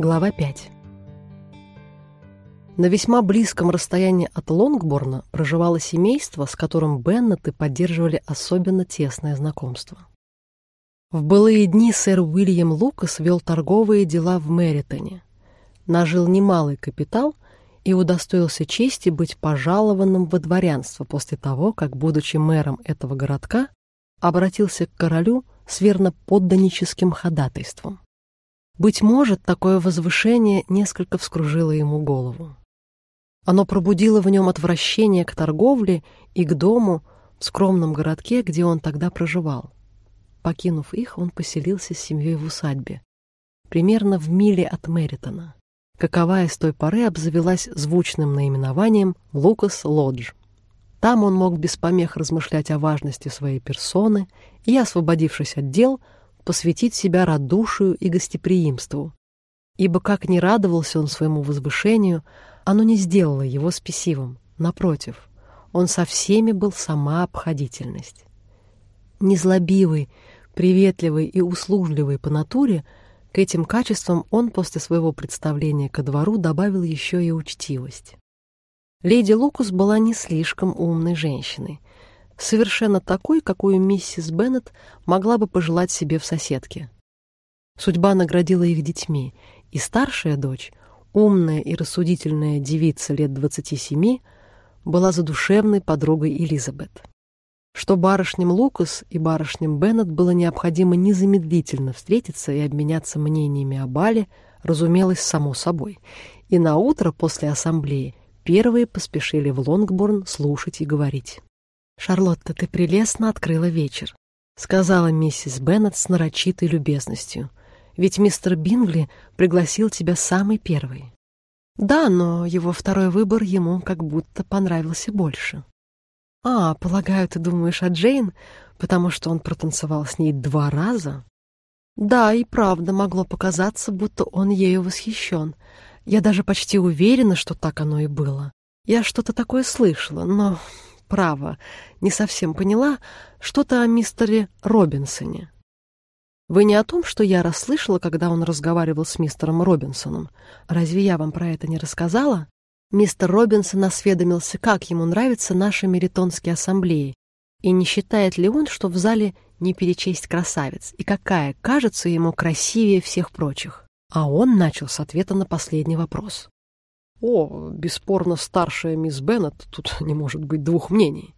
Глава 5 На весьма близком расстоянии от Лонгборна проживало семейство, с которым Беннеты поддерживали особенно тесное знакомство. В былые дни сэр Уильям Лукас вел торговые дела в Мэритоне, нажил немалый капитал и удостоился чести быть пожалованным во дворянство после того, как, будучи мэром этого городка, обратился к королю с верноподданническим ходатайством. Быть может, такое возвышение несколько вскружило ему голову. Оно пробудило в нем отвращение к торговле и к дому в скромном городке, где он тогда проживал. Покинув их, он поселился с семьей в усадьбе, примерно в миле от Мэритона, каковая с той поры обзавелась звучным наименованием Лукас Лодж. Там он мог без помех размышлять о важности своей персоны и, освободившись от дел, посвятить себя радушию и гостеприимству. Ибо как не радовался он своему возвышению, оно не сделало его спесивым. Напротив, он со всеми был сама обходительность. Незлобивый, приветливый и услужливый по натуре, к этим качествам он после своего представления ко двору добавил еще и учтивость. Леди Лукус была не слишком умной женщиной, совершенно такой, какую миссис Беннет могла бы пожелать себе в соседке. Судьба наградила их детьми, и старшая дочь, умная и рассудительная девица лет двадцати семи, была задушевной подругой Элизабет. Что барышням Лукас и барышням Беннет было необходимо незамедлительно встретиться и обменяться мнениями о бале, разумелось само собой, и на утро после ассамблеи первые поспешили в Лонгборн слушать и говорить. «Шарлотта, ты прелестно открыла вечер», — сказала миссис Беннет с нарочитой любезностью. «Ведь мистер Бингли пригласил тебя самый первый». «Да, но его второй выбор ему как будто понравился больше». «А, полагаю, ты думаешь о Джейн, потому что он протанцевал с ней два раза?» «Да, и правда могло показаться, будто он ею восхищен. Я даже почти уверена, что так оно и было. Я что-то такое слышала, но право, не совсем поняла что-то о мистере Робинсоне. Вы не о том, что я расслышала, когда он разговаривал с мистером Робинсоном. Разве я вам про это не рассказала? Мистер Робинсон осведомился, как ему нравятся наши меритонские ассамблеи, и не считает ли он, что в зале не перечесть красавец, и какая кажется ему красивее всех прочих. А он начал с ответа на последний вопрос. О, бесспорно, старшая мисс Беннет, тут не может быть двух мнений.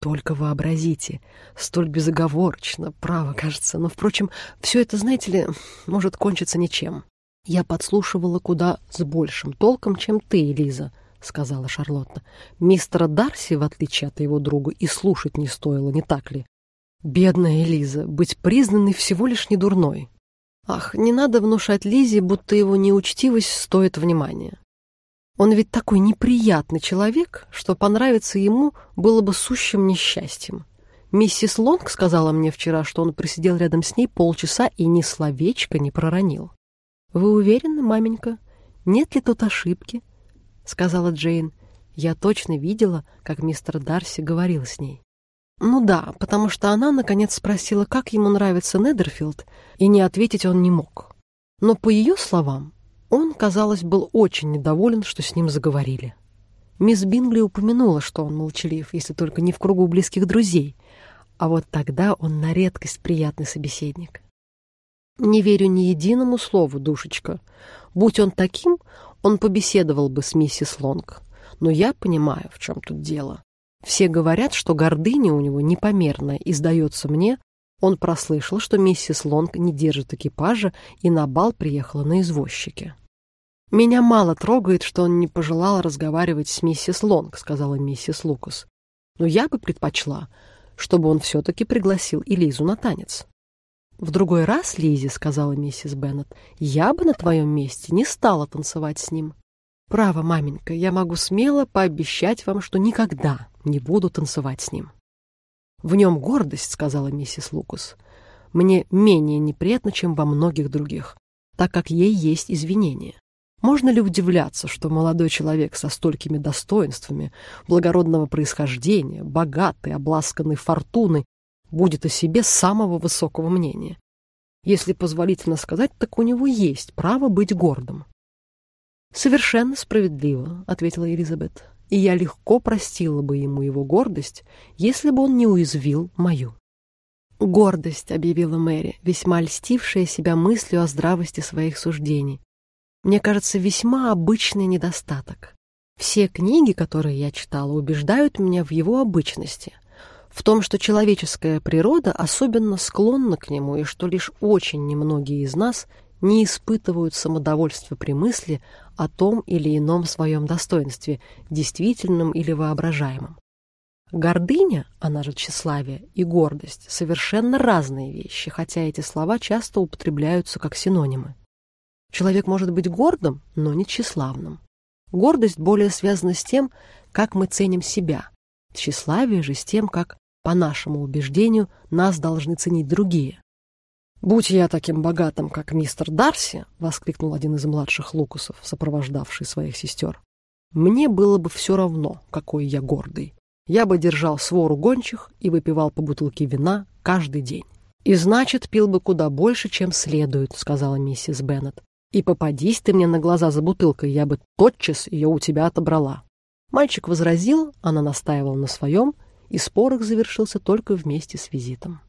Только вообразите, столь безоговорочно, право, кажется, но, впрочем, все это, знаете ли, может кончиться ничем. Я подслушивала куда с большим толком, чем ты, Элиза, — сказала Шарлотта. Мистера Дарси, в отличие от его друга, и слушать не стоило, не так ли? Бедная Элиза, быть признанной всего лишь не дурной. Ах, не надо внушать Лизе, будто его неучтивость стоит внимания. Он ведь такой неприятный человек, что понравиться ему было бы сущим несчастьем. Миссис Лонг сказала мне вчера, что он просидел рядом с ней полчаса и ни словечко не проронил. «Вы уверены, маменька? Нет ли тут ошибки?» — сказала Джейн. Я точно видела, как мистер Дарси говорил с ней. Ну да, потому что она, наконец, спросила, как ему нравится Недерфилд, и не ответить он не мог. Но, по ее словам, он, казалось, был очень недоволен, что с ним заговорили. Мисс Бингли упомянула, что он молчалив, если только не в кругу близких друзей, а вот тогда он на редкость приятный собеседник. «Не верю ни единому слову, душечка. Будь он таким, он побеседовал бы с миссис Лонг. Но я понимаю, в чем тут дело. Все говорят, что гордыня у него непомерная, и, сдается мне, он прослышал, что миссис Лонг не держит экипажа и на бал приехала на извозчике. «Меня мало трогает, что он не пожелал разговаривать с миссис Лонг», — сказала миссис Лукас. «Но я бы предпочла, чтобы он все-таки пригласил и Лизу на танец». «В другой раз, Лизи, — сказала миссис Беннет, — я бы на твоем месте не стала танцевать с ним». «Право, маменька, я могу смело пообещать вам, что никогда не буду танцевать с ним». «В нем гордость, — сказала миссис Лукас, — мне менее неприятно, чем во многих других, так как ей есть извинения. Можно ли удивляться, что молодой человек со столькими достоинствами, благородного происхождения, богатый, обласканный фортуной, будет о себе самого высокого мнения? Если позволительно сказать, так у него есть право быть гордым. «Совершенно справедливо», — ответила Элизабет, «и я легко простила бы ему его гордость, если бы он не уязвил мою». «Гордость», — объявила Мэри, весьма льстившая себя мыслью о здравости своих суждений. «Мне кажется, весьма обычный недостаток. Все книги, которые я читала, убеждают меня в его обычности, в том, что человеческая природа особенно склонна к нему, и что лишь очень немногие из нас не испытывают самодовольства при мысли о том или ином своем достоинстве, действительном или воображаемом. Гордыня, она же тщеславие, и гордость – совершенно разные вещи, хотя эти слова часто употребляются как синонимы. Человек может быть гордым, но не тщеславным. Гордость более связана с тем, как мы ценим себя. Тщеславие же с тем, как, по нашему убеждению, нас должны ценить другие. «Будь я таким богатым, как мистер Дарси!» — воскликнул один из младших Лукусов, сопровождавший своих сестер. «Мне было бы все равно, какой я гордый. Я бы держал свору гончих и выпивал по бутылке вина каждый день. «И значит, пил бы куда больше, чем следует», — сказала миссис Беннет. И попадись ты мне на глаза за бутылкой, я бы тотчас ее у тебя отобрала. Мальчик возразил, она настаивала на своем, и спор их завершился только вместе с визитом.